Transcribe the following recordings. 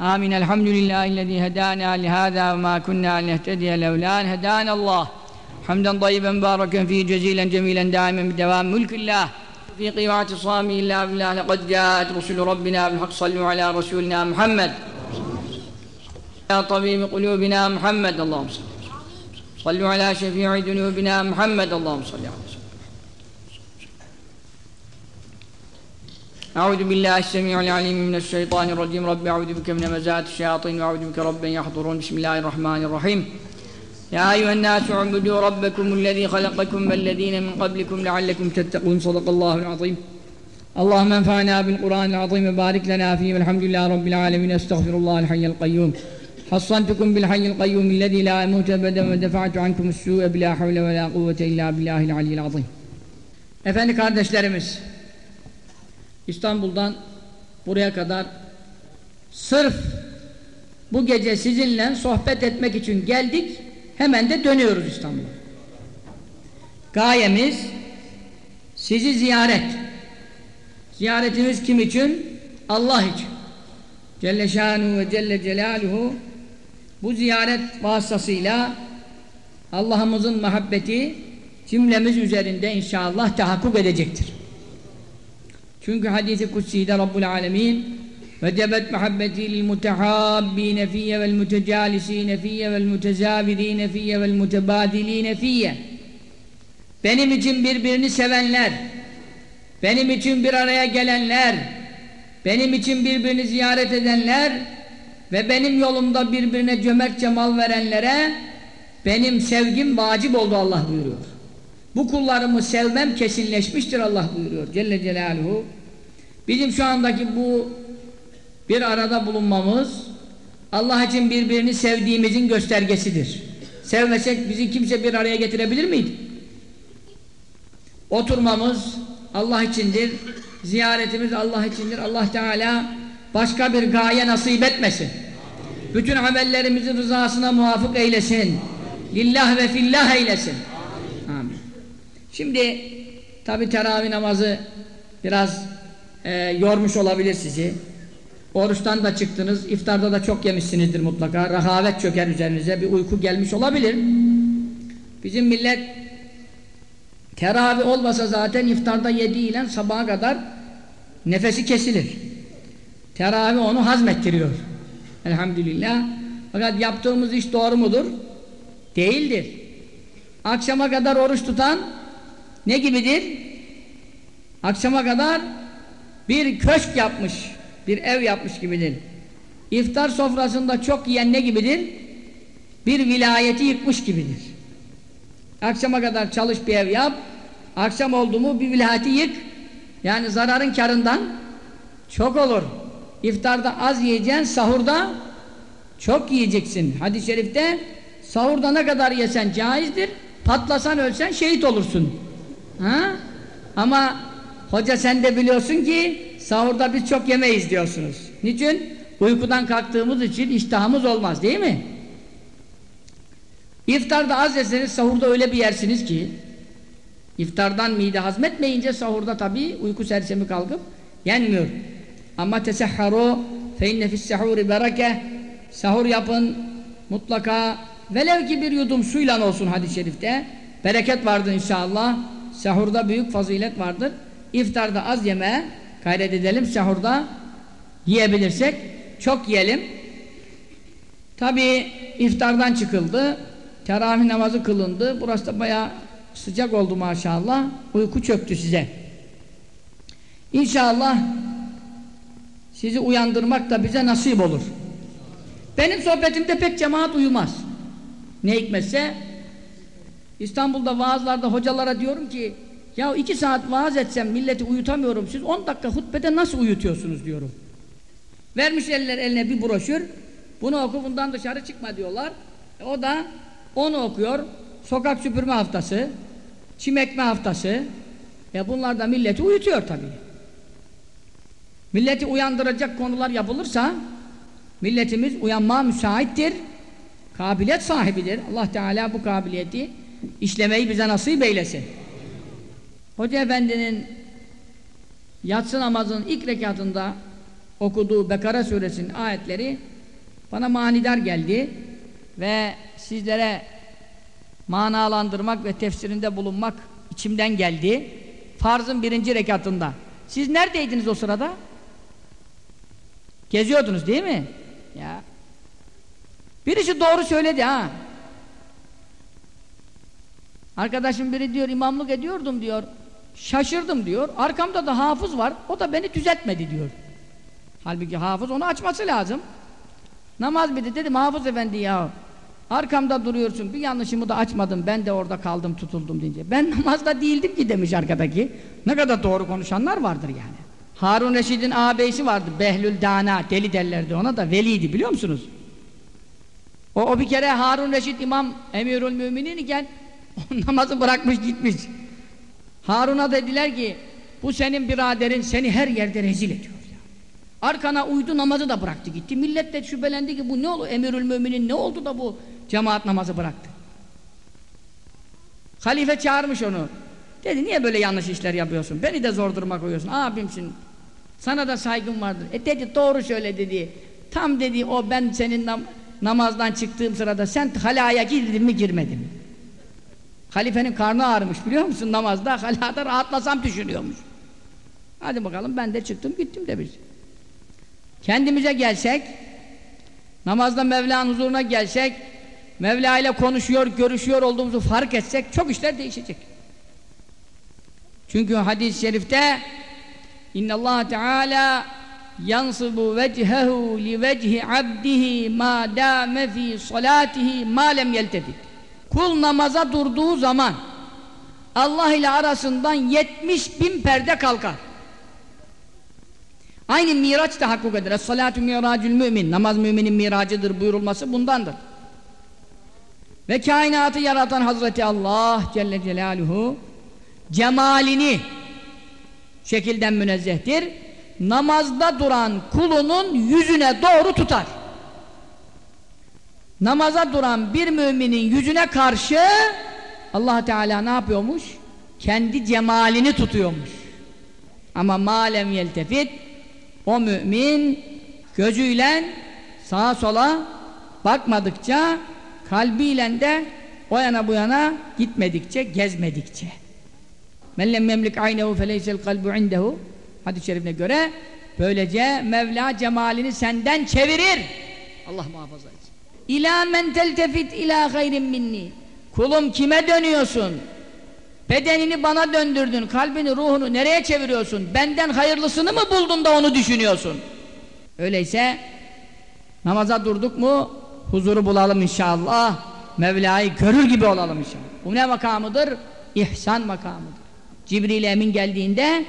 آمين. الحمد لله الذي هدانا لهذا وما كنا لنهتدي لولا أن هدانا الله. حمدا طيبا مباركا فيه جزيلا جميلا دائما بدوام ملك الله. في قيوعة صامي إلا بالله لقد جاءت رسل ربنا بالحق صلوا على رسولنا محمد. يا طبيب قلوبنا محمد اللهم صل صلوا على شفيع ذنوبنا محمد اللهم صل على أعوذ بالله السميع العليم من الشيطان الرجيم. رب أعوذ بك من مزات الشياطين وأعوذ بك رب يحضرون. بسم الله الرحمن الرحيم. يا أيها الناس اعبدوا ربكم الذي خلقكم والذين من قبلكم لعلكم تتقون. صدق الله العظيم. اللهم انفعنا بالقرآن العظيم وبارك لنا فيه. والحمد لله رب العالمين. أستغفر الله الحي القيوم. حصنتكم بالحي القيوم الذي لا يموت أبدا ودفعت عنكم السوء بلا حول ولا قوة إلا بالله العلي العظيم. Efendi kardeşlerimiz İstanbul'dan buraya kadar sırf bu gece sizinle sohbet etmek için geldik hemen de dönüyoruz İstanbul'a gayemiz sizi ziyaret ziyaretimiz kim için? Allah için Celle şanuhu ve Celle celaluhu bu ziyaret vasıtasıyla Allah'ımızın muhabbeti cümlemiz üzerinde inşallah tahakkuk edecektir. Çünkü hadisi kutsiyi de Rabbul Alemin ve cebet muhabbeti lil mutehabbine fiyye vel mütecalisine fiyye vel mütezavirine fiyye. Benim için birbirini sevenler benim için bir araya gelenler benim için birbirini ziyaret edenler ve benim yolumda birbirine cömertçe mal verenlere benim sevgim vacip oldu Allah buyuruyor. Bu kullarımı sevmem kesinleşmiştir Allah buyuruyor Celle Celaluhu. Bizim şu andaki bu bir arada bulunmamız Allah için birbirini sevdiğimizin göstergesidir. Sevmesek bizi kimse bir araya getirebilir miydi? Oturmamız Allah içindir. Ziyaretimiz Allah içindir. Allah Teala başka bir gaye nasip etmesin. Bütün amellerimizi rızasına muvafık eylesin. Lillah ve fillah eylesin. Amin. Şimdi tabi teravih namazı biraz e, yormuş olabilir sizi. Oruçtan da çıktınız, iftarda da çok yemişsinizdir mutlaka. Rahavet çöker üzerinize, bir uyku gelmiş olabilir. Bizim millet teravih olmasa zaten iftarda yediğiyle sabaha kadar nefesi kesilir. Teravih onu hazmettiriyor. Elhamdülillah. Fakat yaptığımız iş doğru mudur? Değildir. Akşama kadar oruç tutan ne gibidir? Akşama kadar bir köşk yapmış, bir ev yapmış gibidir. İftar sofrasında çok yiyen ne gibidir? Bir vilayeti yıkmış gibidir. Akşama kadar çalış bir ev yap, akşam oldu mu bir vilayeti yık, yani zararın karından çok olur. İftarda az yiyeceksin, sahurda çok yiyeceksin. Hadis-i şerifte sahurda ne kadar yesen caizdir, patlasan ölsen şehit olursun. Ha? Ama hoca sen de biliyorsun ki sahurda biz çok yemeyiz diyorsunuz. Niçin? Uykudan kalktığımız için iştahımız olmaz değil mi? İftarda az yeseniz sahurda öyle bir yersiniz ki iftardan mide hazmetmeyince sahurda tabi uyku sersemi kalkıp yenmiyor. Ama tesehharu fe inne fissehuri bereke sahur yapın mutlaka velev ki bir yudum suyla olsun hadis-i şerifte bereket vardır inşallah sahurda büyük fazilet vardır. İftarda az yeme gayret edelim sahurda yiyebilirsek çok yiyelim. Tabi iftardan çıkıldı teravih namazı kılındı. Burası da baya sıcak oldu maşallah. Uyku çöktü size. İnşallah sizi uyandırmak da bize nasip olur. Benim sohbetimde pek cemaat uyumaz. Ne hikmetse İstanbul'da vaazlarda hocalara diyorum ki ya iki saat vaaz etsem milleti uyutamıyorum. Siz on dakika hutbede nasıl uyutuyorsunuz? diyorum. Vermiş eller eline bir broşür. Bunu oku bundan dışarı çıkma diyorlar. E o da onu okuyor. Sokak süpürme haftası çim ekme haftası. Ya bunlar da milleti uyutuyor tabii. Milleti uyandıracak konular yapılırsa milletimiz uyanmaya müsaittir. Kabiliyet sahibidir. Allah Teala bu kabiliyeti işlemeyi bize nasip eylesin Hoca Efendi'nin yatsı namazının ilk rekatında okuduğu Bekara suresinin ayetleri bana manidar geldi ve sizlere manalandırmak ve tefsirinde bulunmak içimden geldi. Farzın birinci rekatında. Siz neredeydiniz o sırada? Geziyordunuz değil mi? Ya. Birisi doğru söyledi ha. Arkadaşım biri diyor imamlık ediyordum diyor. Şaşırdım diyor. Arkamda da hafız var. O da beni düzeltmedi diyor. Halbuki hafız onu açması lazım. Namaz bitti dedim hafız efendi ya. Arkamda duruyorsun bir yanlışımı da açmadım ben de orada kaldım tutuldum deyince. Ben namazda değildim ki demiş arkadaki. Ne kadar doğru konuşanlar vardır yani. Harun Reşid'in ağabeysi vardı Behlül Dana deli derlerdi ona da veliydi biliyor musunuz? O, o bir kere Harun Reşid imam emirül müminin iken namazı bırakmış gitmiş. Harun'a dediler ki bu senin biraderin seni her yerde rezil ediyor. Ya. Arkana uydu namazı da bıraktı gitti. Millet de şüphelendi ki bu ne oldu emirül müminin ne oldu da bu cemaat namazı bıraktı. Halife çağırmış onu. Dedi niye böyle yanlış işler yapıyorsun? Beni de zor duruma koyuyorsun. Abimsin. Sana da saygım vardır. E dedi doğru söyle dedi. Tam dedi o ben senin nam namazdan çıktığım sırada sen halaya girdin mi girmedin mi? Halifenin karnı ağrımış biliyor musun namazda? Halada rahatlasam düşünüyormuş. Hadi bakalım ben de çıktım gittim de biz. Kendimize gelsek, namazda Mevla'nın huzuruna gelsek, Mevla ile konuşuyor, görüşüyor olduğumuzu fark etsek çok işler değişecek. Çünkü hadis-i şerifte İnna Allah Teala yansibu vechehu li vecihi abdihi ma dame fi salatihi ma lem yeltefit. Kul namaza durduğu zaman Allah ile arasından 70 bin perde kalkar. Aynı miraç da hakkuk eder. Es-salatu miracül mümin. Namaz müminin miracıdır buyurulması bundandır. Ve kainatı yaratan Hazreti Allah Celle Celaluhu cemalini şekilden münezzehtir. Namazda duran kulunun yüzüne doğru tutar. Namaza duran bir müminin yüzüne karşı Allah Teala ne yapıyormuş? Kendi cemalini tutuyormuş. Ama malem yeltefit o mümin gözüyle sağa sola bakmadıkça kalbiyle de o yana bu yana gitmedikçe, gezmedikçe. Men lem yemlik aynehu feleysel kalbu indehu hadis-i şerifine göre böylece Mevla cemalini senden çevirir. Allah muhafaza. İlâ men teltefit ilâ gayrin minni. Kulum kime dönüyorsun? Bedenini bana döndürdün, kalbini, ruhunu nereye çeviriyorsun? Benden hayırlısını mı buldun da onu düşünüyorsun? Öyleyse namaza durduk mu huzuru bulalım inşallah. Mevla'yı görür gibi olalım inşallah. Bu ne makamıdır? İhsan makamıdır. Cibril Emin geldiğinde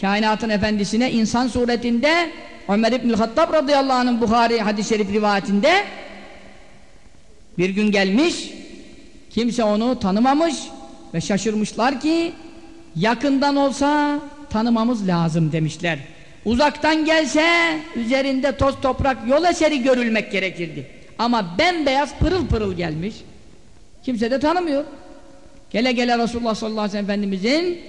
kainatın efendisine insan suretinde Ömer İbnül Hattab radıyallahu anh'ın Buhari hadis-i şerif rivayetinde bir gün gelmiş kimse onu tanımamış ve şaşırmışlar ki yakından olsa tanımamız lazım demişler. Uzaktan gelse üzerinde toz toprak yol eseri görülmek gerekirdi. Ama bembeyaz pırıl pırıl gelmiş. Kimse de tanımıyor. Gele gele Resulullah sallallahu aleyhi ve sellem Efendimizin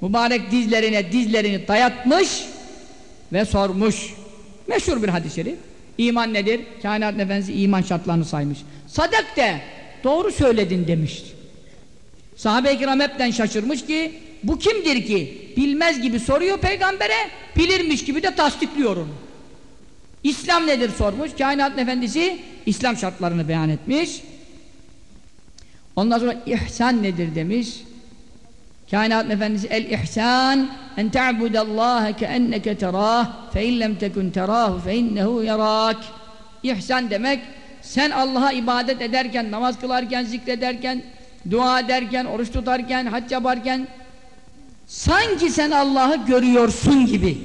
mübarek dizlerine dizlerini dayatmış ve sormuş. Meşhur bir hadis-i şerif. İman nedir? Kainat Efendisi iman şartlarını saymış. Sadak de doğru söyledin demiş. Sahabe-i kiram hepten şaşırmış ki bu kimdir ki? Bilmez gibi soruyor peygambere, bilirmiş gibi de tasdikliyor onu. İslam nedir sormuş. Kainat Efendisi İslam şartlarını beyan etmiş. Ondan sonra ihsan nedir demiş. Kainat Efendisi el ihsan en ta'budallaha keenneke terah fe in lem tekun terahu fe innehu yarak. İhsan demek sen Allah'a ibadet ederken, namaz kılarken, zikrederken, dua ederken, oruç tutarken, hac yaparken sanki sen Allah'ı görüyorsun gibi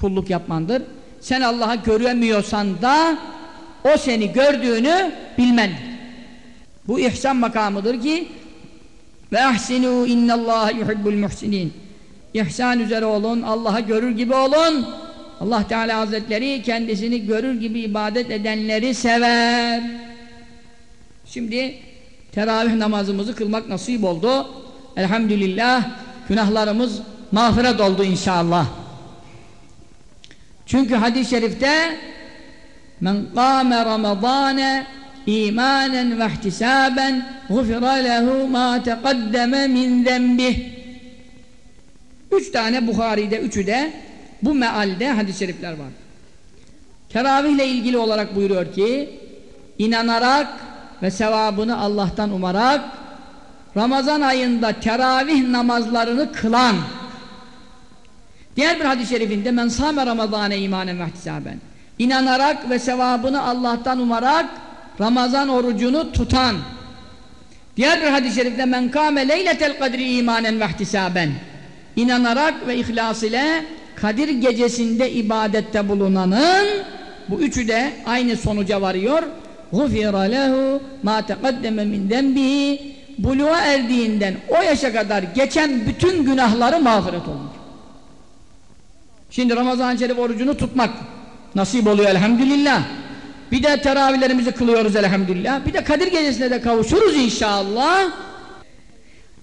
kulluk yapmandır. Sen Allah'ı göremiyorsan da o seni gördüğünü bilmendir. Bu ihsan makamıdır ki ve ahsinu innallaha yuhibbul muhsinin. İhsan üzere olun, Allah'ı görür gibi olun. Allah Teala Hazretleri kendisini görür gibi ibadet edenleri sever. Şimdi teravih namazımızı kılmak nasip oldu. Elhamdülillah günahlarımız mağfiret oldu inşallah. Çünkü hadis-i şerifte men kâme ramadâne imanen ve ihtisaben gufira lehu ma teqaddeme min zenbih üç tane Bukhari'de üçü de bu mealde hadis-i şerifler var. Teravihle ilgili olarak buyuruyor ki inanarak ve sevabını Allah'tan umarak Ramazan ayında teravih namazlarını kılan diğer bir hadis-i şerifinde men sâme ramazâne imanen ve ihtisaben inanarak ve sevabını Allah'tan umarak Ramazan orucunu tutan diğer bir hadis-i şerifte men kâme leyletel kadri imanen ve ihtisaben inanarak ve ihlas ile Kadir gecesinde ibadette bulunanın bu üçü de aynı sonuca varıyor غُفِرَ لَهُ مَا تَقَدَّمَ مِنْ دَنْبِهِ Buluğa erdiğinden o yaşa kadar geçen bütün günahları mağfiret olmuş. Şimdi Ramazan-ı Şerif orucunu tutmak nasip oluyor elhamdülillah. Bir de teravihlerimizi kılıyoruz elhamdülillah. Bir de Kadir Gecesi'ne de kavuşuruz inşallah.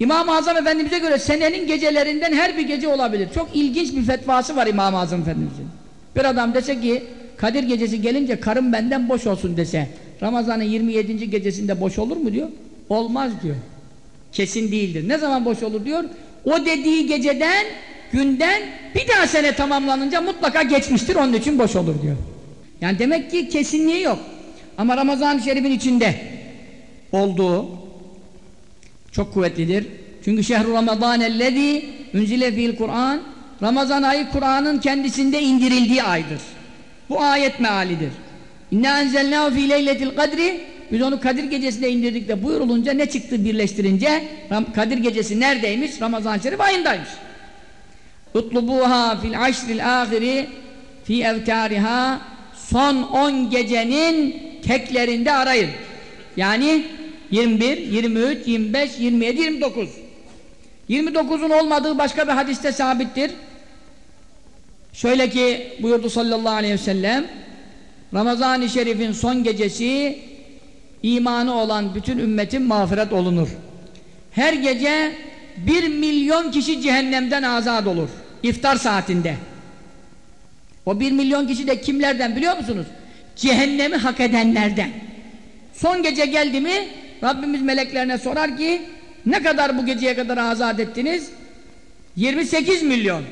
İmam-ı Azam Efendimiz'e göre senenin gecelerinden her bir gece olabilir. Çok ilginç bir fetvası var İmam-ı Azam Efendimiz'in. Bir adam dese ki Kadir Gecesi gelince karım benden boş olsun dese Ramazan'ın 27. gecesinde boş olur mu diyor. Olmaz diyor. Kesin değildir. Ne zaman boş olur diyor. O dediği geceden günden bir daha sene tamamlanınca mutlaka geçmiştir onun için boş olur diyor. Yani demek ki kesinliği yok. Ama Ramazan-ı Şerif'in içinde olduğu çok kuvvetlidir. Çünkü şehru Ramazan ellezî unzile fi'l Kur'an Ramazan ayı Kur'an'ın kendisinde indirildiği aydır. Bu ayet mealidir. İnna enzelnâhu fî leyletil kadri biz onu Kadir gecesinde indirdik de buyurulunca ne çıktı birleştirince Kadir gecesi neredeymiş? Ramazan-ı Şerif ayındaymış. Utlubuha fil aşril ahiri fi evtariha son 10 gecenin teklerinde arayın. Yani 21, 23, 25, 27, 29. 29'un olmadığı başka bir hadiste sabittir. Şöyle ki buyurdu sallallahu aleyhi ve sellem Ramazan-ı Şerif'in son gecesi imanı olan bütün ümmetin mağfiret olunur. Her gece bir milyon kişi cehennemden azat olur. İftar saatinde. O bir milyon kişi de kimlerden biliyor musunuz? Cehennemi hak edenlerden. Son gece geldi mi Rabbimiz meleklerine sorar ki ne kadar bu geceye kadar azat ettiniz? 28 milyon.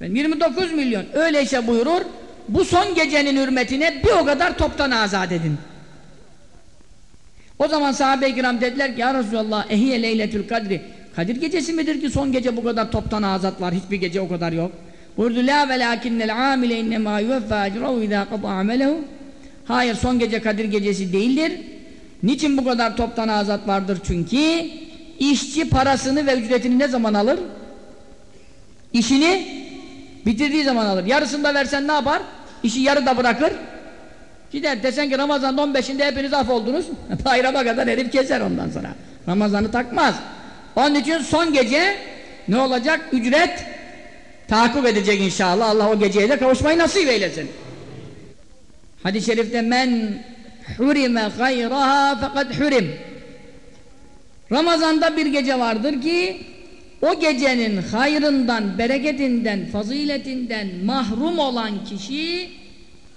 Ben 29 milyon. Öyleyse buyurur bu son gecenin hürmetine bir o kadar toptan azat edin. O zaman sahabe-i kiram dediler ki ya Resulallah ehiye leyletül kadri Kadir gecesi midir ki son gece bu kadar toptan azat var hiçbir gece o kadar yok. Buyurdu la velakinnel amile innemâ yuveffâ ecrahu idâ qada amelehu Hayır son gece Kadir gecesi değildir. Niçin bu kadar toptan azat vardır? Çünkü işçi parasını ve ücretini ne zaman alır? İşini bitirdiği zaman alır. Yarısını da versen ne yapar? İşi yarıda bırakır. Gider desen ki Ramazan'ın 15'inde hepiniz af oldunuz. Bayrama kadar herif keser ondan sonra. Ramazan'ı takmaz. Onun için son gece ne olacak? Ücret tahakkuk edecek inşallah. Allah o geceye de kavuşmayı nasip eylesin. Hadis-i şerifte men hurime gayraha fakat hurim. Ramazan'da bir gece vardır ki o gecenin hayrından, bereketinden, faziletinden mahrum olan kişi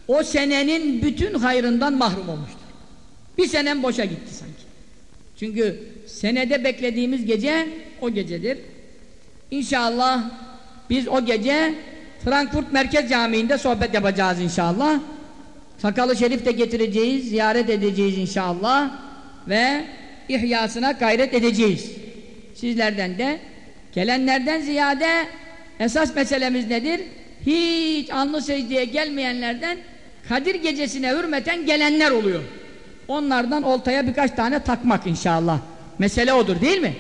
o senenin bütün hayrından mahrum olmuştur. Bir senem boşa gitti sanki. Çünkü senede beklediğimiz gece o gecedir. İnşallah biz o gece Frankfurt Merkez Camii'nde sohbet yapacağız inşallah. Sakalı Şerif de getireceğiz, ziyaret edeceğiz inşallah ve ihyasına gayret edeceğiz. Sizlerden de gelenlerden ziyade esas meselemiz nedir? Hiç anlı secdeye gelmeyenlerden Kadir gecesine hürmeten gelenler oluyor. Onlardan oltaya birkaç tane takmak inşallah. Mesele odur değil mi?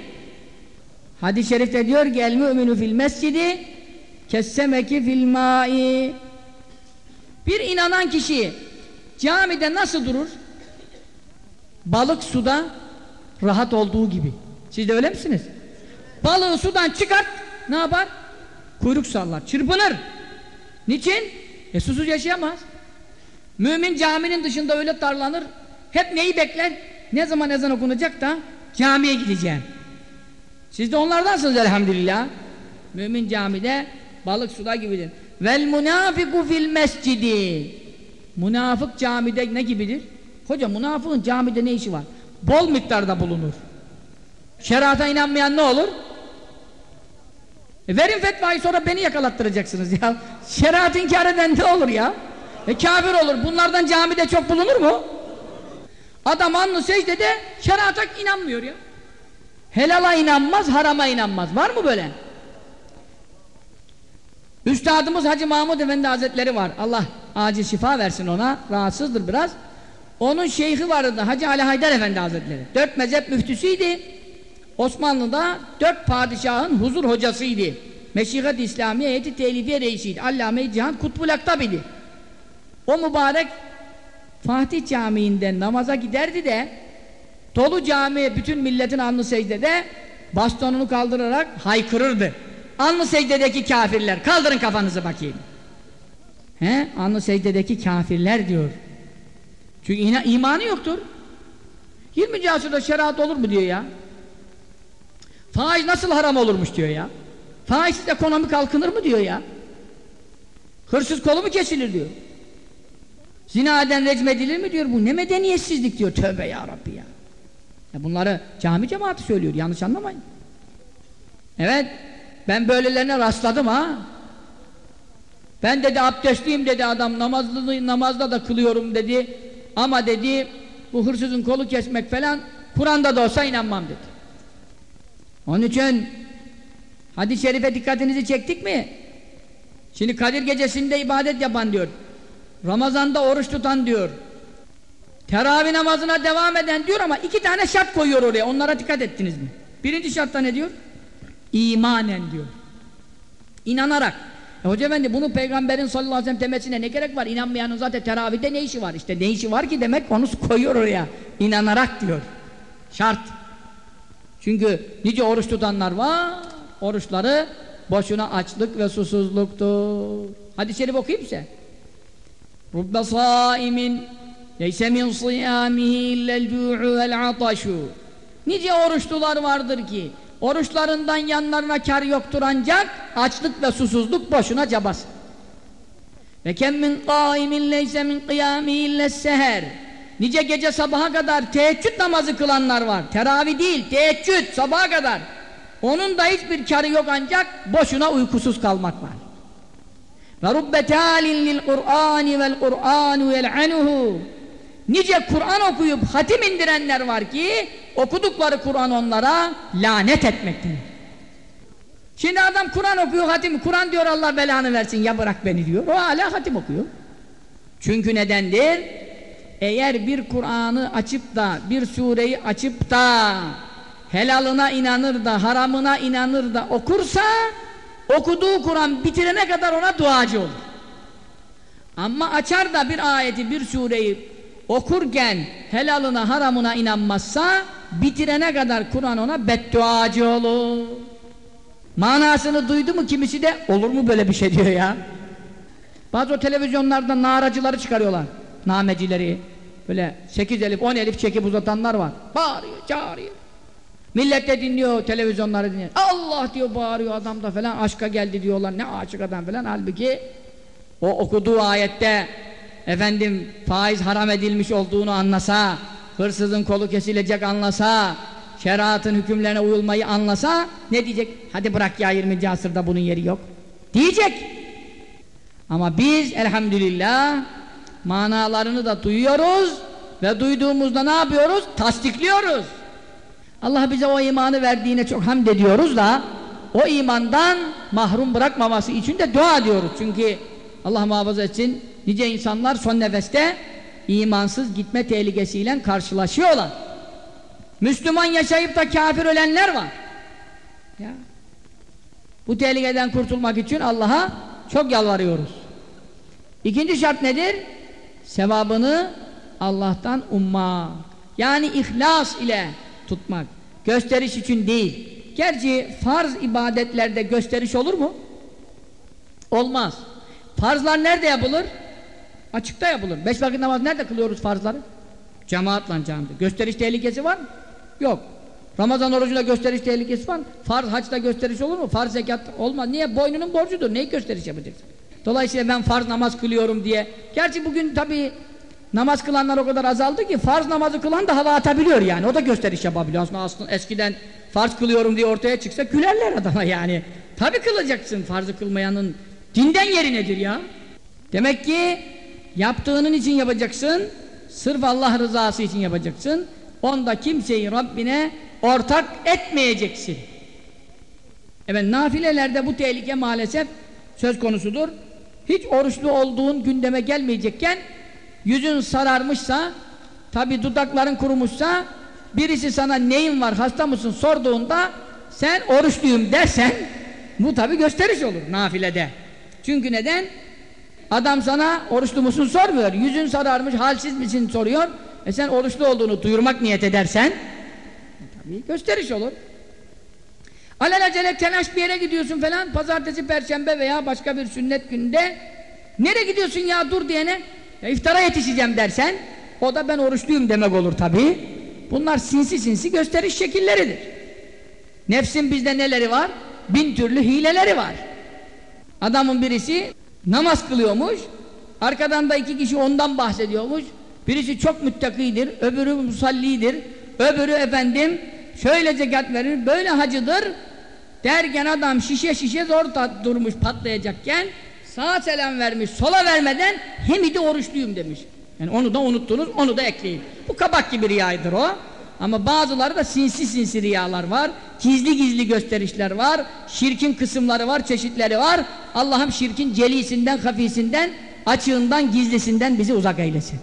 Hadis-i şerifte diyor ki el fil mescidi kessemeki fil mai bir inanan kişi camide nasıl durur? Balık suda rahat olduğu gibi. Siz de öyle misiniz? Balığı sudan çıkart ne yapar? Kuyruk sallar, çırpınır. Niçin? E susuz yaşayamaz. Mümin caminin dışında öyle darlanır. Hep neyi bekler? Ne zaman ezan okunacak da camiye gideceğim. Siz de onlardansınız elhamdülillah. Mümin camide balık suda gibidir. Vel munafiku fil mescidi. Münafık camide ne gibidir? Hoca münafığın camide ne işi var? Bol miktarda bulunur. Şerata inanmayan ne olur? E verin fetvayı sonra beni yakalattıracaksınız ya. Şeriat inkar eden ne olur ya? E kafir olur. Bunlardan camide çok bulunur mu? Adam anlı secdede şerata inanmıyor ya. Helala inanmaz, harama inanmaz. Var mı böyle? Üstadımız Hacı Mahmud Efendi Hazretleri var. Allah acil şifa versin ona. Rahatsızdır biraz. Onun şeyhi vardı Hacı Ali Haydar Efendi Hazretleri. Dört mezhep müftüsüydü. Osmanlı'da dört padişahın huzur hocasıydı. Meşihat İslamiye Heyeti Tehlifiye Reisiydi. Allame-i Cihan Kutbul Aktab idi. O mübarek Fatih Camii'nden namaza giderdi de dolu cami bütün milletin alnı secdede bastonunu kaldırarak haykırırdı. Alnı secdedeki kafirler kaldırın kafanızı bakayım. He? Alnı secdedeki kafirler diyor. Çünkü yine imanı yoktur. 20. asırda şeriat olur mu diyor ya. Faiz nasıl haram olurmuş diyor ya. Faizsiz ekonomi kalkınır mı diyor ya. Hırsız kolu mu kesilir diyor. Zina eden recmedilir mi diyor. Bu ne medeniyetsizlik diyor. Tövbe ya Rabbi ya. ya bunları cami cemaati söylüyor. Yanlış anlamayın. Evet. Ben böylelerine rastladım ha. Ben dedi abdestliyim dedi adam. Namazlı, namazda da kılıyorum dedi. Ama dedi bu hırsızın kolu kesmek falan Kur'an'da da olsa inanmam dedi. Onun için hadis-i şerife dikkatinizi çektik mi? Şimdi Kadir gecesinde ibadet yapan diyor. Ramazanda oruç tutan diyor. Teravih namazına devam eden diyor ama iki tane şart koyuyor oraya. Onlara dikkat ettiniz mi? Birinci şartta ne diyor? İmanen diyor. İnanarak. E hoca efendi bunu peygamberin sallallahu aleyhi ve sellem demesine ne gerek var? İnanmayanın zaten teravihde ne işi var? İşte ne işi var ki demek onu koyuyor oraya. İnanarak diyor. Şart. Çünkü nice oruç tutanlar var. Oruçları boşuna açlık ve susuzluktur. Hadis-i şerif okuyayım size. Rubbe saimin leyse min siyamihi illel cu'u vel ataşu. Nice oruçlular vardır ki oruçlarından yanlarına kar yoktur ancak açlık ve susuzluk boşuna cabası. Ve kem min qaimin leyse min kıyamihi illes seher. Nice gece sabaha kadar teheccüd namazı kılanlar var. Teravih değil, teheccüd sabaha kadar. Onun da hiçbir karı yok ancak boşuna uykusuz kalmak var. Ve rubbe talin lil Kur'ani vel Kur'anu yel'anuhu. Nice Kur'an okuyup hatim indirenler var ki okudukları Kur'an onlara lanet etmektedir. Şimdi adam Kur'an okuyor hatim, Kur'an diyor Allah belanı versin ya bırak beni diyor. O hala hatim okuyor. Çünkü nedendir? Eğer bir Kur'an'ı açıp da bir sureyi açıp da helalına inanır da haramına inanır da okursa okuduğu Kur'an bitirene kadar ona duacı olur. Ama açar da bir ayeti bir sureyi okurken helalına haramına inanmazsa bitirene kadar Kur'an ona bedduacı olur. Manasını duydu mu kimisi de olur mu böyle bir şey diyor ya. Bazı o televizyonlarda naracıları çıkarıyorlar. Namecileri. Böyle 8 elif 10 elif çekip uzatanlar var. Bağırıyor çağırıyor. Millet de dinliyor televizyonları dinliyor. Allah diyor bağırıyor adam da falan aşka geldi diyorlar. Ne aşık adam falan. Halbuki o okuduğu ayette efendim faiz haram edilmiş olduğunu anlasa, hırsızın kolu kesilecek anlasa, şeriatın hükümlerine uyulmayı anlasa ne diyecek? Hadi bırak ya 20. asırda bunun yeri yok. Diyecek. Ama biz elhamdülillah manalarını da duyuyoruz ve duyduğumuzda ne yapıyoruz? Tasdikliyoruz. Allah bize o imanı verdiğine çok hamd ediyoruz da o imandan mahrum bırakmaması için de dua ediyoruz. Çünkü Allah muhafaza etsin nice insanlar son nefeste imansız gitme tehlikesiyle karşılaşıyorlar. Müslüman yaşayıp da kafir ölenler var. Ya. Bu tehlikeden kurtulmak için Allah'a çok yalvarıyoruz. İkinci şart nedir? Sevabını Allah'tan ummak. Yani ihlas ile tutmak. Gösteriş için değil. Gerçi farz ibadetlerde gösteriş olur mu? Olmaz. Farzlar nerede yapılır? Açıkta yapılır. Beş vakit namaz nerede kılıyoruz farzları? Cemaatla camide. Gösteriş tehlikesi var mı? Yok. Ramazan orucunda gösteriş tehlikesi var mı? Farz haçta gösteriş olur mu? Farz zekat olmaz. Niye? Boynunun borcudur. Neyi gösteriş yapacaksın? Dolayısıyla ben farz namaz kılıyorum diye. Gerçi bugün tabii namaz kılanlar o kadar azaldı ki farz namazı kılan da hava atabiliyor yani. O da gösteriş yapabiliyor. Aslında, aslında eskiden farz kılıyorum diye ortaya çıksa gülerler adama yani. Tabii kılacaksın farzı kılmayanın dinden yeri nedir ya? Demek ki yaptığının için yapacaksın. Sırf Allah rızası için yapacaksın. Onda kimseyi Rabbine ortak etmeyeceksin. Evet nafilelerde bu tehlike maalesef söz konusudur. Hiç oruçlu olduğun gündeme gelmeyecekken yüzün sararmışsa tabi dudakların kurumuşsa birisi sana neyin var hasta mısın sorduğunda sen oruçluyum dersen bu tabi gösteriş olur nafilede. Çünkü neden? Adam sana oruçlu musun sormuyor. Yüzün sararmış halsiz misin soruyor. E sen oruçlu olduğunu duyurmak niyet edersen tabii gösteriş olur. Alelacele telaş bir yere gidiyorsun falan pazartesi, perşembe veya başka bir sünnet günde nereye gidiyorsun ya dur diyene ya iftara yetişeceğim dersen o da ben oruçluyum demek olur tabii. Bunlar sinsi sinsi gösteriş şekilleridir. Nefsin bizde neleri var? Bin türlü hileleri var. Adamın birisi namaz kılıyormuş. Arkadan da iki kişi ondan bahsediyormuş. Birisi çok müttakidir, öbürü musallidir, öbürü efendim şöyle zekat verir, böyle hacıdır. Derken adam şişe şişe zor durmuş patlayacakken sağa selam vermiş, sola vermeden hem de oruçluyum demiş. Yani onu da unuttunuz, onu da ekleyin. Bu kabak gibi riyaydır o. Ama bazıları da sinsi sinsi riyalar var. Gizli gizli gösterişler var. Şirkin kısımları var, çeşitleri var. Allah'ım şirkin celisinden, hafisinden, açığından, gizlisinden bizi uzak eylesin.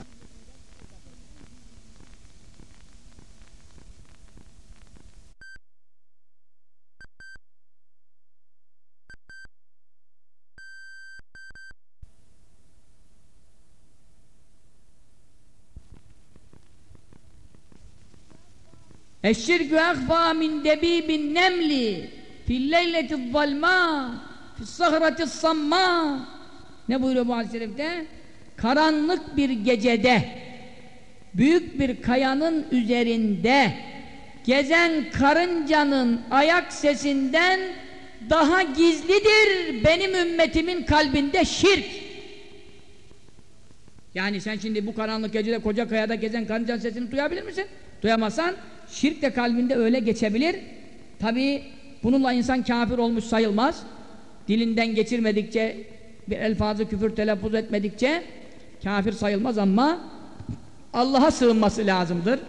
Eşşirkü ehfâ min debîbin nemli filleyleti zalmâ fissahratis sammâ ne buyuruyor bu hadis-i? Karanlık bir gecede büyük bir kayanın üzerinde gezen karıncanın ayak sesinden daha gizlidir benim ümmetimin kalbinde şirk. Yani sen şimdi bu karanlık gecede koca kayada gezen karıncanın sesini duyabilir misin? Duyamazsan Şirk de kalbinde öyle geçebilir. Tabi bununla insan kafir olmuş sayılmaz. Dilinden geçirmedikçe, bir elfazı küfür telaffuz etmedikçe kafir sayılmaz ama Allah'a sığınması lazımdır.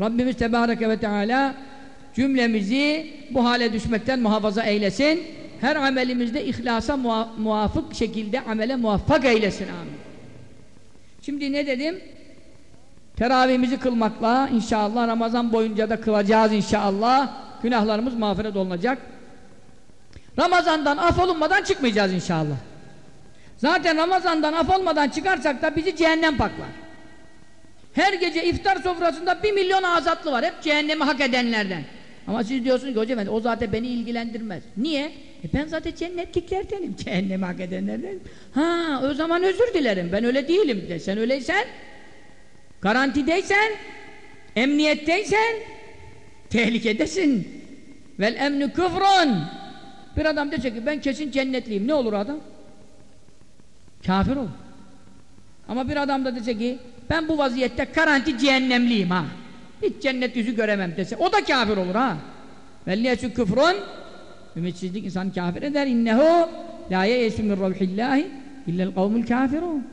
Rabbimiz Tebareke ve Teala cümlemizi bu hale düşmekten muhafaza eylesin. Her amelimizde ihlasa muafık şekilde amele muvaffak eylesin. Amin. Şimdi ne dedim? Teravihimizi kılmakla inşallah Ramazan boyunca da kılacağız inşallah. Günahlarımız mağfiret olunacak. Ramazandan af olunmadan çıkmayacağız inşallah. Zaten Ramazandan af olmadan çıkarsak da bizi cehennem paklar. Her gece iftar sofrasında bir milyon azatlı var. Hep cehennemi hak edenlerden. Ama siz diyorsunuz ki hocam o zaten beni ilgilendirmez. Niye? E ben zaten cennetliklerdenim. Cehennemi hak edenlerden. Ha o zaman özür dilerim. Ben öyle değilim de. Sen öyleysen Garantideysen, emniyetteysen tehlikedesin. Vel emnü küfrun. Bir adam dese ki ben kesin cennetliyim. Ne olur adam? Kafir olur. Ama bir adam da dese ki ben bu vaziyette garanti cehennemliyim ha. Hiç cennet yüzü göremem dese. O da kafir olur ha. Velliyesü küfrun Ümitsizlik insan kafir eder. İnnehu la yeyesu min ravhillahi illel kavmul kafirun.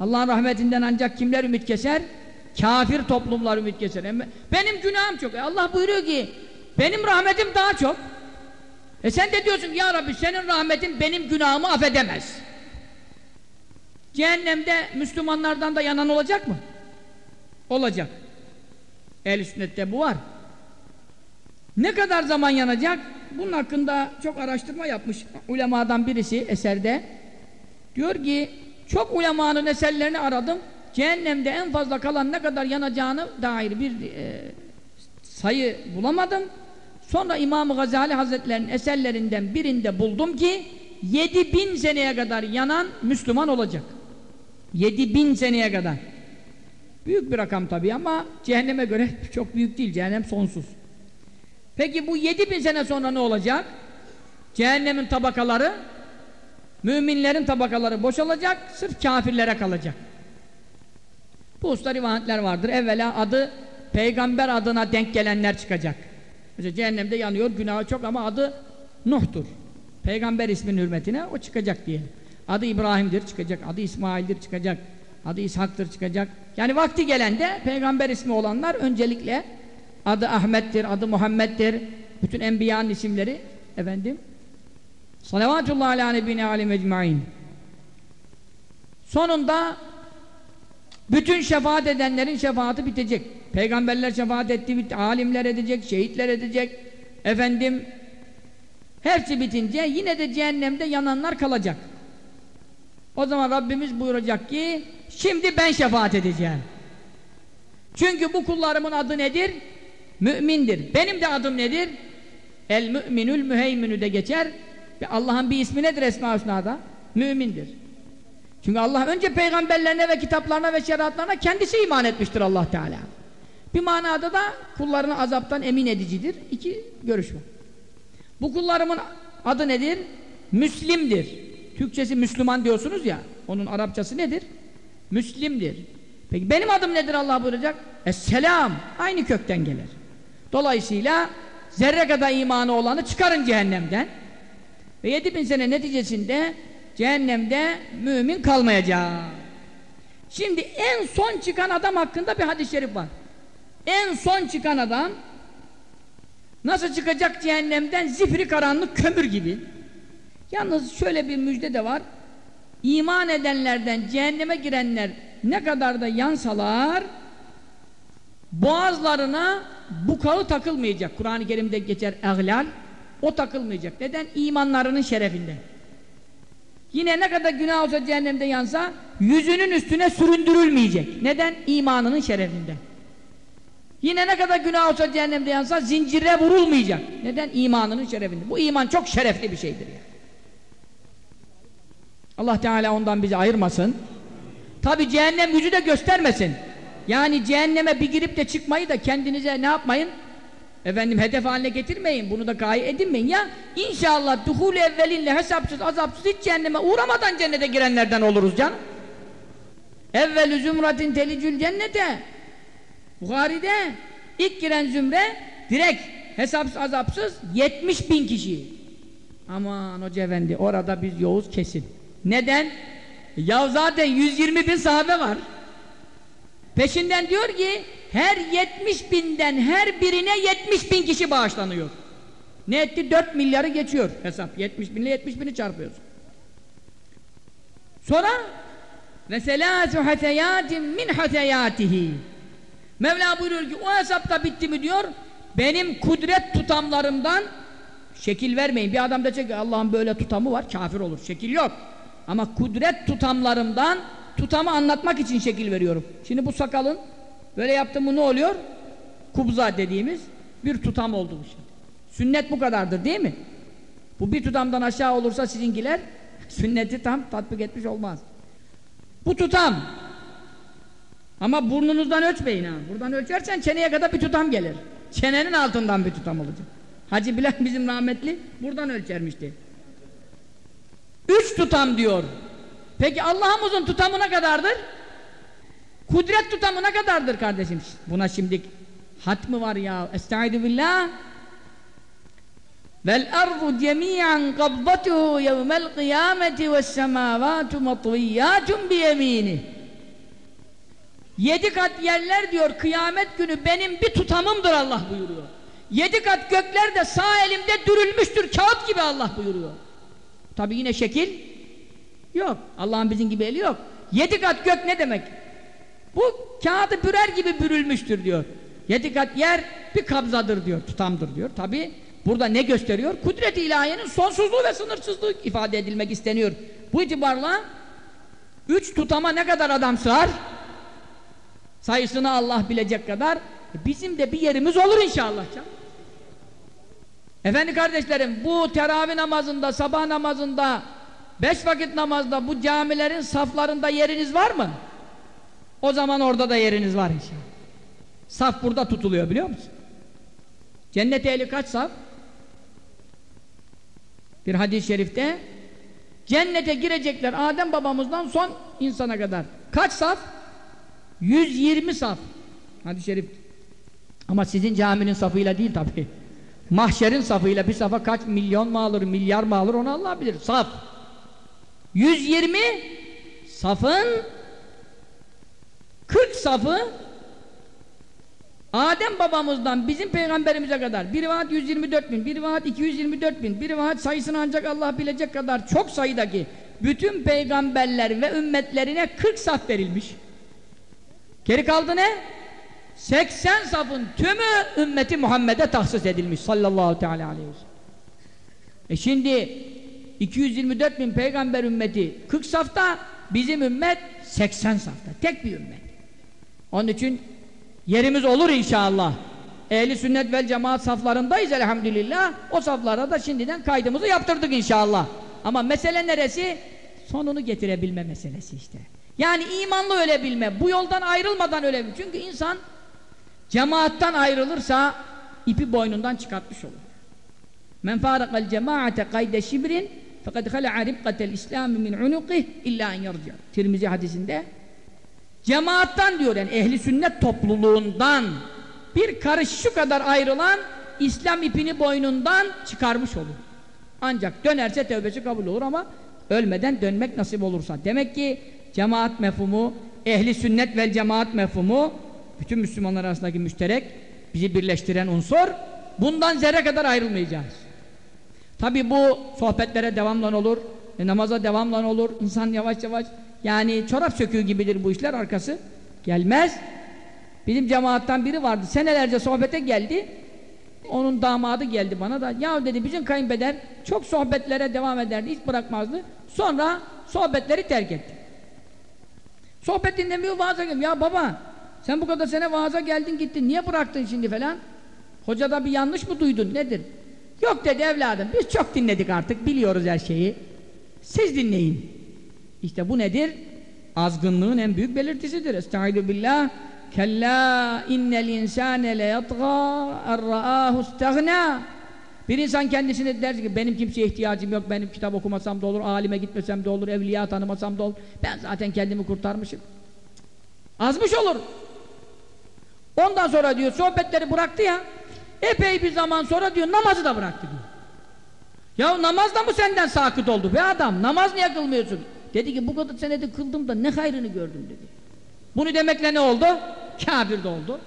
Allah'ın rahmetinden ancak kimler ümit keser? Kafir toplumlar ümit keser. Benim günahım çok. E Allah buyuruyor ki benim rahmetim daha çok. E sen de diyorsun ya Rabbi senin rahmetin benim günahımı affedemez. Cehennemde Müslümanlardan da yanan olacak mı? Olacak. Ehl-i sünnette bu var. Ne kadar zaman yanacak? Bunun hakkında çok araştırma yapmış ulemadan birisi eserde. Diyor ki çok ulemanın eserlerini aradım. Cehennemde en fazla kalan ne kadar yanacağını dair bir e, sayı bulamadım. Sonra İmam Gazali Hazretleri'nin eserlerinden birinde buldum ki 7000 seneye kadar yanan Müslüman olacak. 7000 seneye kadar. Büyük bir rakam tabii ama cehenneme göre çok büyük değil. Cehennem sonsuz. Peki bu 7000 sene sonra ne olacak? Cehennemin tabakaları Müminlerin tabakaları boşalacak, sırf kafirlere kalacak. Bu usta rivayetler vardır. Evvela adı peygamber adına denk gelenler çıkacak. Mesela cehennemde yanıyor, günahı çok ama adı Nuh'tur. Peygamber isminin hürmetine o çıkacak diye. Adı İbrahim'dir çıkacak, adı İsmail'dir çıkacak, adı İshak'tır çıkacak. Yani vakti gelende peygamber ismi olanlar öncelikle adı Ahmet'tir, adı Muhammed'dir. Bütün enbiyanın isimleri efendim. Salavatullah ala nebine alim ecmain. Sonunda bütün şefaat edenlerin şefaati bitecek. Peygamberler şefaat etti, alimler edecek, şehitler edecek. Efendim hepsi bitince yine de cehennemde yananlar kalacak. O zaman Rabbimiz buyuracak ki şimdi ben şefaat edeceğim. Çünkü bu kullarımın adı nedir? Mümindir. Benim de adım nedir? El müminül müheyminü de geçer. Allah'ın bir ismi nedir Esma-ı Hüsna'da? Mümindir. Çünkü Allah önce peygamberlerine ve kitaplarına ve şeriatlarına kendisi iman etmiştir Allah Teala. Bir manada da kullarını azaptan emin edicidir. İki görüş var. Bu kullarımın adı nedir? Müslimdir. Türkçesi Müslüman diyorsunuz ya. Onun Arapçası nedir? Müslimdir. Peki benim adım nedir Allah buyuracak? Esselam. Aynı kökten gelir. Dolayısıyla zerre kadar imanı olanı çıkarın cehennemden. Ve 7000 sene neticesinde cehennemde mümin kalmayacak. Şimdi en son çıkan adam hakkında bir hadis-i şerif var. En son çıkan adam nasıl çıkacak cehennemden zifiri karanlık kömür gibi. Yalnız şöyle bir müjde de var. İman edenlerden cehenneme girenler ne kadar da yansalar boğazlarına bukağı takılmayacak. Kur'an-ı Kerim'de geçer ehlal o takılmayacak. Neden? İmanlarının şerefinde. Yine ne kadar günah olsa cehennemde yansa yüzünün üstüne süründürülmeyecek. Neden? İmanının şerefinde. Yine ne kadar günah olsa cehennemde yansa zincire vurulmayacak. Neden? İmanının şerefinde. Bu iman çok şerefli bir şeydir. Yani. Allah Teala ondan bizi ayırmasın. Tabi cehennem yüzü de göstermesin. Yani cehenneme bir girip de çıkmayı da kendinize ne yapmayın? Efendim hedef haline getirmeyin. Bunu da gaye edinmeyin ya. İnşallah duhul evvelinle hesapsız azapsız hiç cehenneme uğramadan cennete girenlerden oluruz can. Evvelü zümratin telicül cennete. Bukhari'de ilk giren zümre direkt hesapsız azapsız 70 bin kişi. Aman hoca efendi orada biz yoğuz kesin. Neden? Ya zaten 120 bin sahabe var. Peşinden diyor ki her 70 binden her birine 70 bin kişi bağışlanıyor. Ne etti? 4 milyarı geçiyor hesap. 70 binle 70 bini çarpıyoruz. Sonra ve selâsü haseyatin min haseyatihi Mevla buyuruyor ki o hesapta bitti mi diyor benim kudret tutamlarımdan şekil vermeyin. Bir adam diyecek ki Allah'ın böyle tutamı var kafir olur. Şekil yok. Ama kudret tutamlarımdan tutamı anlatmak için şekil veriyorum. Şimdi bu sakalın böyle yaptım mı ne oluyor? Kubza dediğimiz bir tutam oldu bu şimdi. Sünnet bu kadardır değil mi? Bu bir tutamdan aşağı olursa sizinkiler sünneti tam tatbik etmiş olmaz. Bu tutam. Ama burnunuzdan ölçmeyin ha. Buradan ölçersen çeneye kadar bir tutam gelir. Çenenin altından bir tutam olacak. Hacı Bilal bizim rahmetli buradan ölçermişti. Üç tutam diyor. Peki Allah'ımızın tutamı ne kadardır? Kudret tutamı ne kadardır kardeşim? Buna şimdi hat mı var ya? Estaizu billah. Vel ardu cemi'an kabdatuhu yevmel kıyameti ve semavatu matviyyatun biyemini. Yedi kat yerler diyor kıyamet günü benim bir tutamımdır Allah buyuruyor. Yedi kat gökler de sağ elimde dürülmüştür kağıt gibi Allah buyuruyor. Tabi yine şekil yok. Allah'ın bizim gibi eli yok. Yedi kat gök ne demek? Bu kağıdı bürer gibi bürülmüştür diyor. Yedi kat yer bir kabzadır diyor, tutamdır diyor. Tabi burada ne gösteriyor? Kudret-i ilahiyenin sonsuzluğu ve sınırsızlığı ifade edilmek isteniyor. Bu itibarla üç tutama ne kadar adam sığar? Sayısını Allah bilecek kadar e, bizim de bir yerimiz olur inşallah. Canım. Efendi kardeşlerim bu teravih namazında, sabah namazında, beş vakit namazda bu camilerin saflarında yeriniz var mı? O zaman orada da yeriniz var inşallah. Saf burada tutuluyor biliyor musun? Cennet ehli kaç saf? Bir hadis-i şerifte Cennete girecekler Adem babamızdan son insana kadar. Kaç saf? 120 saf. Hadi şerif. Ama sizin caminin safıyla değil tabi. Mahşerin safıyla bir safa kaç milyon mu alır, milyar mı alır onu Allah bilir. Saf. 120 safın 40 safı Adem babamızdan bizim peygamberimize kadar bir rivayet 124 bin, bir rivayet 224 bin, bir rivayet sayısını ancak Allah bilecek kadar çok sayıdaki bütün peygamberler ve ümmetlerine 40 saf verilmiş. Geri kaldı ne? 80 safın tümü ümmeti Muhammed'e tahsis edilmiş sallallahu teala aleyhi ve sellem. E şimdi 224 bin peygamber ümmeti 40 safta bizim ümmet 80 safta. Tek bir ümmet. Onun için yerimiz olur inşallah. Ehli sünnet vel cemaat saflarındayız elhamdülillah. O saflara da şimdiden kaydımızı yaptırdık inşallah. Ama mesele neresi? Sonunu getirebilme meselesi işte. Yani imanlı ölebilme. Bu yoldan ayrılmadan ölebilme. Çünkü insan cemaattan ayrılırsa ipi boynundan çıkartmış olur. Men farakal cemaate kayde şibrin fakat hala'a ribqatel İslami min unuqih illa en yarca. Tirmizi hadisinde cemaattan diyor yani ehli sünnet topluluğundan bir karış şu kadar ayrılan İslam ipini boynundan çıkarmış olur. Ancak dönerse tövbesi kabul olur ama ölmeden dönmek nasip olursa. Demek ki cemaat mefhumu, ehli sünnet vel cemaat mefhumu bütün Müslümanlar arasındaki müşterek bizi birleştiren unsur bundan zerre kadar ayrılmayacağız. Tabi bu sohbetlere devamlan olur, e, namaza devamlan olur, insan yavaş yavaş yani çorap söküğü gibidir bu işler arkası gelmez. Bizim cemaattan biri vardı senelerce sohbete geldi. Onun damadı geldi bana da. Ya dedi bizim kayınpeder çok sohbetlere devam ederdi hiç bırakmazdı. Sonra sohbetleri terk etti. Sohbet dinlemiyor vaaza gelmiyor ya baba sen bu kadar sene vaaza geldin gittin. Niye bıraktın şimdi? falan. Hocada bir yanlış mı duydun? Nedir yok dedi evladım biz çok dinledik artık biliyoruz her şeyi. Siz dinleyin. İşte bu nedir? Azgınlığın en büyük belirtisidir. Estaizu billah. Kella innel insane le yatgâ erra'âhu istagnâ Bir insan kendisine der ki benim kimseye ihtiyacım yok, benim kitap okumasam da olur, alime gitmesem de olur, evliya tanımasam da olur. Ben zaten kendimi kurtarmışım. Azmış olur. Ondan sonra diyor sohbetleri bıraktı ya, epey bir zaman sonra diyor namazı da bıraktı diyor. Ya namaz da mı senden sakıt oldu be adam? Namaz niye kılmıyorsun? Dedi ki bu kadar senede kıldım da ne hayrını gördüm dedi. Bunu demekle ne oldu? Kafir de oldu.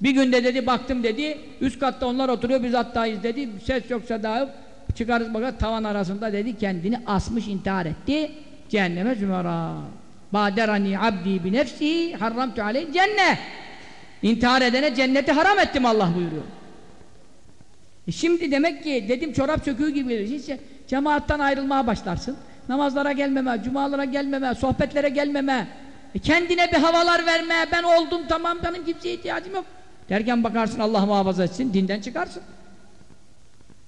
Bir günde dedi baktım dedi üst katta onlar oturuyor biz hattayız dedi ses yok seda yok çıkarız bakarız tavan arasında dedi kendini asmış intihar etti cehenneme zümera baderani abdi bi nefsi harramtu aleyh cennet intihar edene cenneti haram ettim Allah buyuruyor e şimdi demek ki dedim çorap söküğü gibi hiç cemaattan ayrılmaya başlarsın namazlara gelmeme, cumalara gelmeme, sohbetlere gelmeme e kendine bir havalar verme, ben oldum tamam benim kimseye ihtiyacım yok. Derken bakarsın Allah muhafaza etsin, dinden çıkarsın.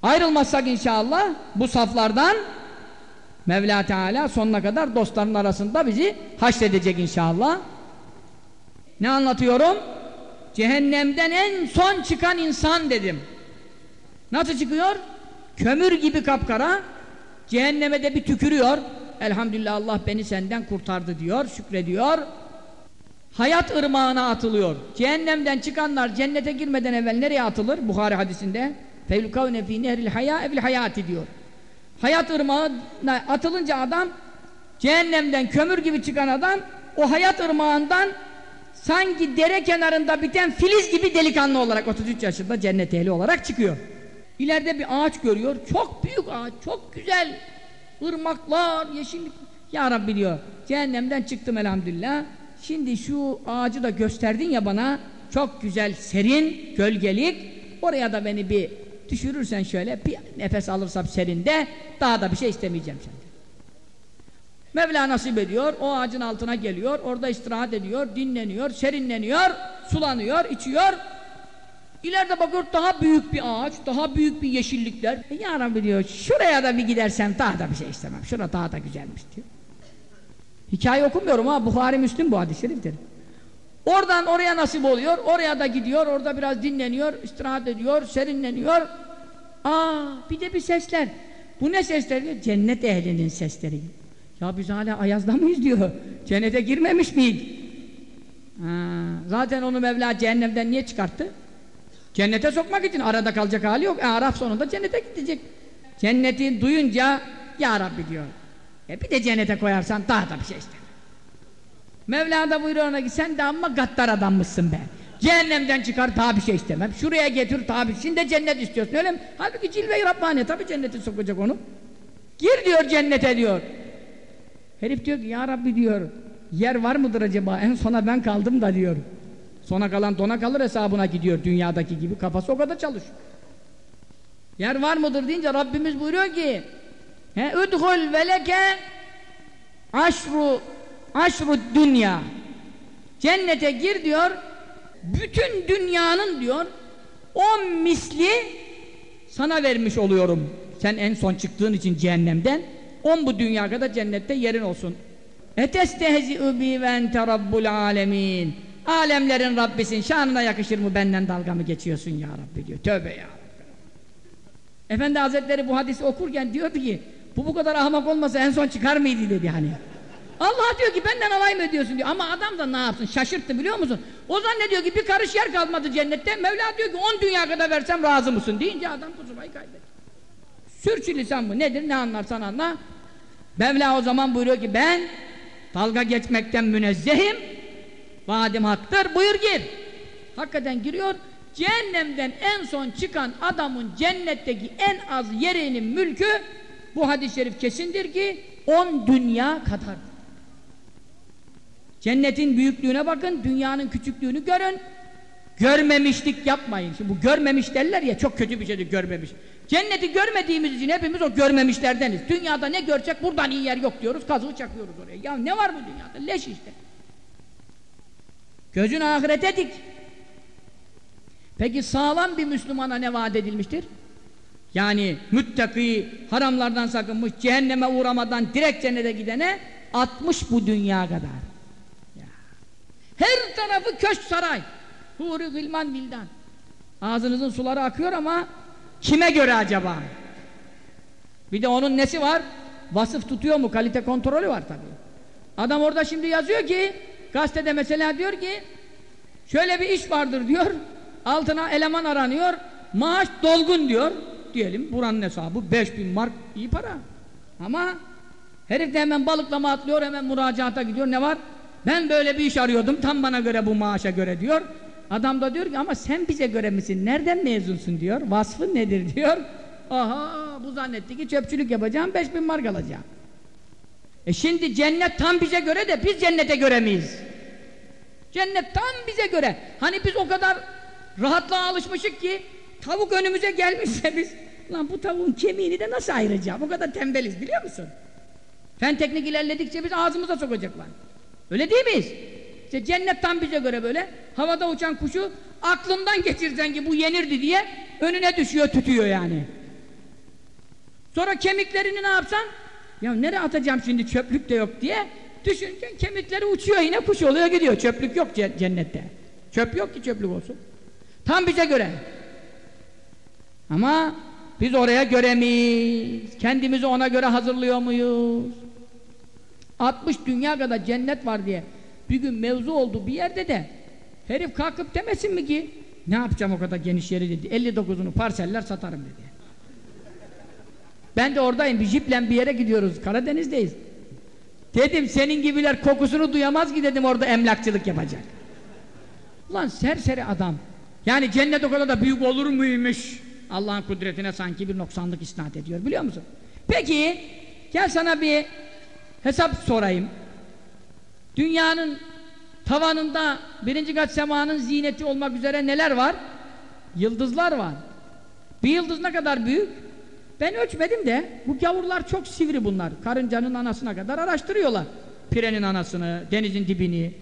Ayrılmazsak inşallah bu saflardan Mevla Teala sonuna kadar dostların arasında bizi haşredecek inşallah. Ne anlatıyorum? Cehennemden en son çıkan insan dedim. Nasıl çıkıyor? Kömür gibi kapkara, cehenneme de bir tükürüyor. Elhamdülillah Allah beni senden kurtardı diyor, şükrediyor. Hayat ırmağına atılıyor. Cehennemden çıkanlar cennete girmeden evvel nereye atılır? Buhari hadisinde. Fevlukavne fî nehril hayâ evil hayati diyor. Hayat ırmağına atılınca adam cehennemden kömür gibi çıkan adam o hayat ırmağından sanki dere kenarında biten filiz gibi delikanlı olarak 33 yaşında cennet ehli olarak çıkıyor. İleride bir ağaç görüyor. Çok büyük ağaç, çok güzel ırmaklar, yeşillik. Ya Rabbi diyor, cehennemden çıktım elhamdülillah. Şimdi şu ağacı da gösterdin ya bana, çok güzel, serin, gölgelik. Oraya da beni bir düşürürsen şöyle, bir nefes alırsam serinde, daha da bir şey istemeyeceğim senden. Mevla nasip ediyor, o ağacın altına geliyor, orada istirahat ediyor, dinleniyor, serinleniyor, sulanıyor, içiyor. İleride bakıyor daha büyük bir ağaç, daha büyük bir yeşillikler. E ya Rabbi diyor, şuraya da bir gidersem daha da bir şey istemem. Şura daha da güzelmiş diyor. Hikaye okumuyorum ha, Bukhari Müslüm bu hadis-i şeriftir. Oradan oraya nasip oluyor, oraya da gidiyor, orada biraz dinleniyor, istirahat ediyor, serinleniyor. Aa, bir de bir sesler. Bu ne sesleri? Cennet ehlinin sesleri. Ya biz hala Ayaz'da mıyız diyor. Cennete girmemiş miydik? Ha, zaten onu Mevla cehennemden niye çıkarttı? Cennete sokmak için arada kalacak hali yok. E, Araf sonunda cennete gidecek. Cenneti duyunca Ya Rabbi diyor. E bir de cennete koyarsan daha da bir şey ister. Mevla da buyuruyor ona ki sen de amma gaddar adammışsın be. Cehennemden çıkar daha bir şey istemem. Şuraya getir tabi. Şimdi de cennet istiyorsun öyle mi? Halbuki cilve-i Rabbani tabi cennete sokacak onu. Gir diyor cennete diyor. Herif diyor ki ya Rabbi diyor yer var mıdır acaba? En sona ben kaldım da diyor. Sona kalan dona kalır hesabına gidiyor dünyadaki gibi. Kafası o kadar çalışıyor. Yer var mıdır deyince Rabbimiz buyuruyor ki he udhul veleke aşru aşru dünya cennete gir diyor bütün dünyanın diyor on misli sana vermiş oluyorum sen en son çıktığın için cehennemden on bu dünya kadar cennette yerin olsun etestehzi'u bi ve ente rabbul alemin alemlerin Rabbisin şanına yakışır mı benden dalga mı geçiyorsun ya Rabbi diyor tövbe ya Efendi Hazretleri bu hadisi okurken diyordu ki bu bu kadar ahmak olmasa en son çıkar mıydı dedi hani. Allah diyor ki benden alay mı ediyorsun diyor. Ama adam da ne yapsın şaşırttı biliyor musun? O zannediyor ki bir karış yer kalmadı cennette. Mevla diyor ki on dünya kadar versem razı mısın deyince adam kuzumayı kaybetti. Sürçülisan mı nedir ne anlarsan anla. Mevla o zaman buyuruyor ki ben dalga geçmekten münezzehim. Vadim haktır buyur gir. Hakikaten giriyor. Cehennemden en son çıkan adamın cennetteki en az yerinin mülkü bu hadis-i şerif kesindir ki on dünya kadar. Cennetin büyüklüğüne bakın, dünyanın küçüklüğünü görün. Görmemişlik yapmayın. Şimdi bu görmemiş derler ya çok kötü bir şeydir görmemiş. Cenneti görmediğimiz için hepimiz o görmemişlerdeniz. Dünyada ne görecek buradan iyi yer yok diyoruz, kazığı çakıyoruz oraya. Ya ne var bu dünyada? Leş işte. Gözün ahirete dik. Peki sağlam bir Müslümana ne vaat edilmiştir? Yani müttaki, haramlardan sakınmış, cehenneme uğramadan direkt cennete gidene 60 bu dünya kadar. Ya. Her tarafı köşk saray. Huri gılman bildan. Ağzınızın suları akıyor ama kime göre acaba? Bir de onun nesi var? Vasıf tutuyor mu? Kalite kontrolü var tabii. Adam orada şimdi yazıyor ki gazetede mesela diyor ki şöyle bir iş vardır diyor altına eleman aranıyor maaş dolgun diyor diyelim buranın hesabı 5000 mark iyi para ama herif de hemen balıklama atlıyor hemen müracaata gidiyor ne var ben böyle bir iş arıyordum tam bana göre bu maaşa göre diyor adam da diyor ki ama sen bize göre misin nereden mezunsun diyor vasfın nedir diyor aha bu zannetti ki çöpçülük yapacağım 5000 mark alacağım e şimdi cennet tam bize göre de biz cennete göre miyiz cennet tam bize göre hani biz o kadar rahatlığa alışmışık ki tavuk önümüze gelmişse biz lan bu tavuğun kemiğini de nasıl ayıracağım? Bu kadar tembeliz biliyor musun? Fen teknik ilerledikçe biz ağzımıza sokacaklar. Öyle değil miyiz? İşte cennet tam bize göre böyle havada uçan kuşu aklından geçirsen ki bu yenirdi diye önüne düşüyor tütüyor yani. Sonra kemiklerini ne yapsan? Ya nereye atacağım şimdi çöplük de yok diye düşünce kemikleri uçuyor yine kuş oluyor gidiyor. Çöplük yok cennette. Çöp yok ki çöplük olsun. Tam bize göre. Ama biz oraya göre miyiz? Kendimizi ona göre hazırlıyor muyuz? 60 dünya kadar cennet var diye bir gün mevzu oldu bir yerde de herif kalkıp demesin mi ki ne yapacağım o kadar geniş yeri dedi 59'unu parseller satarım dedi. Ben de oradayım bir jiple bir yere gidiyoruz Karadeniz'deyiz. Dedim senin gibiler kokusunu duyamaz ki dedim orada emlakçılık yapacak. Lan serseri adam yani cennet o kadar da büyük olur muymuş? Allah'ın kudretine sanki bir noksanlık isnat ediyor biliyor musun? Peki gel sana bir hesap sorayım. Dünyanın tavanında birinci kat semanın ziyneti olmak üzere neler var? Yıldızlar var. Bir yıldız ne kadar büyük? Ben ölçmedim de bu gavurlar çok sivri bunlar. Karıncanın anasına kadar araştırıyorlar. Pirenin anasını, denizin dibini.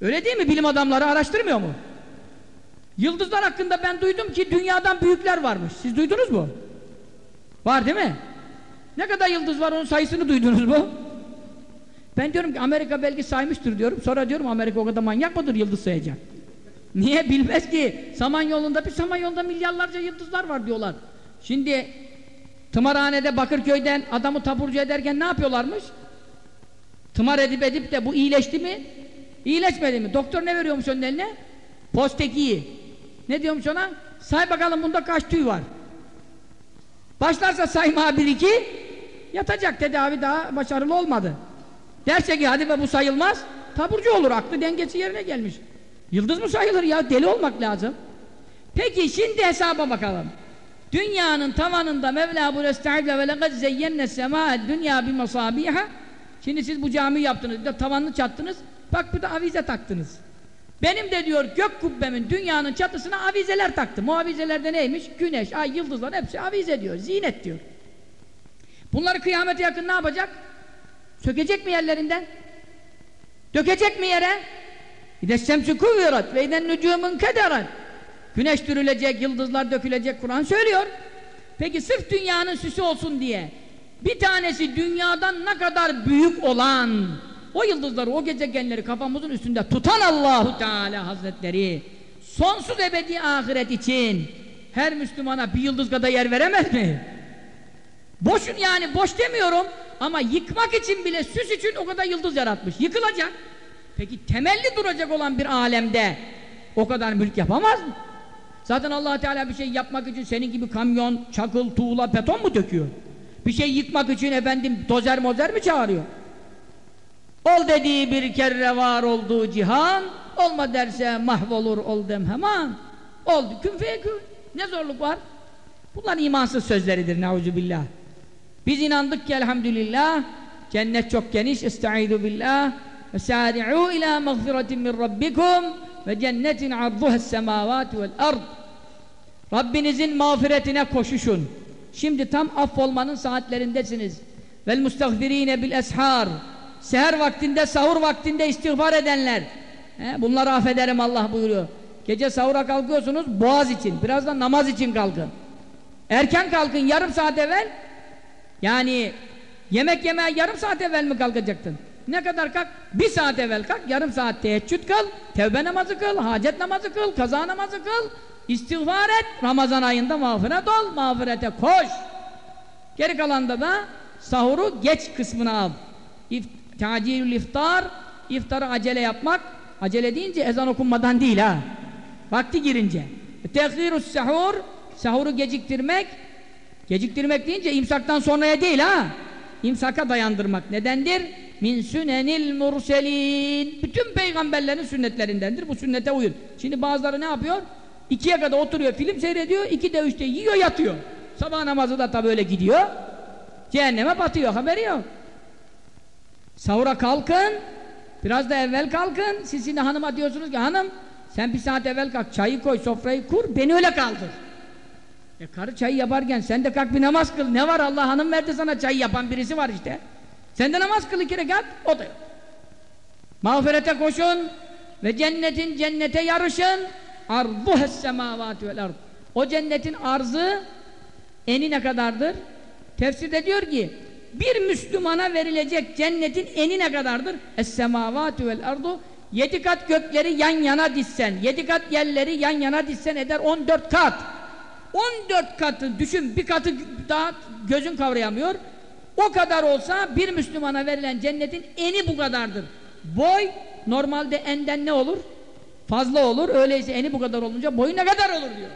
Öyle değil mi? Bilim adamları araştırmıyor mu? Yıldızlar hakkında ben duydum ki dünyadan büyükler varmış. Siz duydunuz mu? Var değil mi? Ne kadar yıldız var onun sayısını duydunuz mu? Ben diyorum ki Amerika belki saymıştır diyorum. Sonra diyorum Amerika o kadar manyak mıdır yıldız sayacak? Niye bilmez ki? Samanyolu'nda bir Samanyolu'da milyarlarca yıldızlar var diyorlar. Şimdi tımarhanede Bakırköy'den adamı taburcu ederken ne yapıyorlarmış? Tımar edip edip de bu iyileşti mi? İyileşmedi mi? Doktor ne veriyormuş onun eline? Postekiyi. Ne diyormuş ona? Say bakalım bunda kaç tüy var? Başlarsa sayma bir iki yatacak tedavi daha başarılı olmadı. Derse ki hadi be bu sayılmaz taburcu olur aklı dengesi yerine gelmiş. Yıldız mı sayılır ya deli olmak lazım. Peki şimdi hesaba bakalım. Dünyanın tavanında Mevla bu estaizu ve lekad zeyyenne semâ dünya bi masabiha Şimdi siz bu cami yaptınız, de tavanını çattınız, bak bir de avize taktınız. Benim de diyor gök kubbemin dünyanın çatısına avizeler taktım. O avizelerde neymiş? Güneş, ay, yıldızlar hepsi avize diyor, zinet diyor. Bunları kıyamete yakın ne yapacak? Sökecek mi yerlerinden? Dökecek mi yere? İdessemsü kuvvirat ve iden nücumun kederat. Güneş dürülecek, yıldızlar dökülecek Kur'an söylüyor. Peki sırf dünyanın süsü olsun diye bir tanesi dünyadan ne kadar büyük olan o yıldızları, o gezegenleri kafamızın üstünde tutan Allahu Teala Hazretleri sonsuz ebedi ahiret için her Müslümana bir yıldız kadar yer veremez mi? Boşun yani boş demiyorum ama yıkmak için bile süs için o kadar yıldız yaratmış. Yıkılacak. Peki temelli duracak olan bir alemde o kadar mülk yapamaz mı? Zaten allah Teala bir şey yapmak için senin gibi kamyon, çakıl, tuğla, beton mu döküyor? Bir şey yıkmak için efendim dozer mozer mi çağırıyor? Ol dediği bir kere var olduğu cihan, olma derse mahvolur ol dem hemen. Oldu kün feyekün. Ne zorluk var? Bunlar imansız sözleridir neuzubillah. Biz inandık ki elhamdülillah cennet çok geniş. Estaizu billah. Sari'u ila mağfiretin min rabbikum ve cennetin arduhes semavati vel ard. Rabbinizin mağfiretine koşuşun. Şimdi tam affolmanın saatlerindesiniz. Vel mustagfirine bil eshar. Seher vaktinde, sahur vaktinde istiğfar edenler. He, bunları affederim Allah buyuruyor. Gece sahura kalkıyorsunuz boğaz için, biraz da namaz için kalkın. Erken kalkın yarım saat evvel. Yani yemek yemeye yarım saat evvel mi kalkacaktın? Ne kadar kalk? Bir saat evvel kalk, yarım saat teheccüd kıl, tevbe namazı kıl, hacet namazı kıl, kaza namazı kıl, istiğfar et, Ramazan ayında mağfiret ol, mağfirete koş. Geri kalanda da sahuru geç kısmına al. İf, tacilül iftar, iftarı acele yapmak, acele deyince ezan okunmadan değil ha. Vakti girince. Tehirus sahur, sahuru geciktirmek, geciktirmek deyince imsaktan sonraya değil ha. İmsaka dayandırmak nedendir? Min sünenil murselin. Bütün peygamberlerin sünnetlerindendir. Bu sünnete uyun. Şimdi bazıları ne yapıyor? İkiye kadar oturuyor, film seyrediyor, iki de üçte yiyor, yatıyor. Sabah namazı da tabi öyle gidiyor. Cehenneme batıyor, haberi yok. Sahura kalkın, biraz da evvel kalkın. Siz şimdi hanıma diyorsunuz ki, hanım sen bir saat evvel kalk, çayı koy, sofrayı kur, beni öyle kaldır. E karı çayı yaparken sen de kalk bir namaz kıl. Ne var Allah hanım verdi sana çayı yapan birisi var işte. Sen de namaz kıl iki rekat, o da yok. Mağfirete koşun ve cennetin cennete yarışın. Arduhes semavati vel. O cennetin arzı eni ne kadardır? Tefsirde diyor ki bir Müslümana verilecek cennetin eni ne kadardır? Es semavati vel ardu yedi kat gökleri yan yana dizsen, yedi kat yerleri yan yana dizsen eder 14 kat. 14 katı düşün bir katı daha gözün kavrayamıyor. O kadar olsa bir Müslümana verilen cennetin eni bu kadardır. Boy normalde enden ne olur? Fazla olur. Öyleyse eni bu kadar olunca boyu ne kadar olur diyor.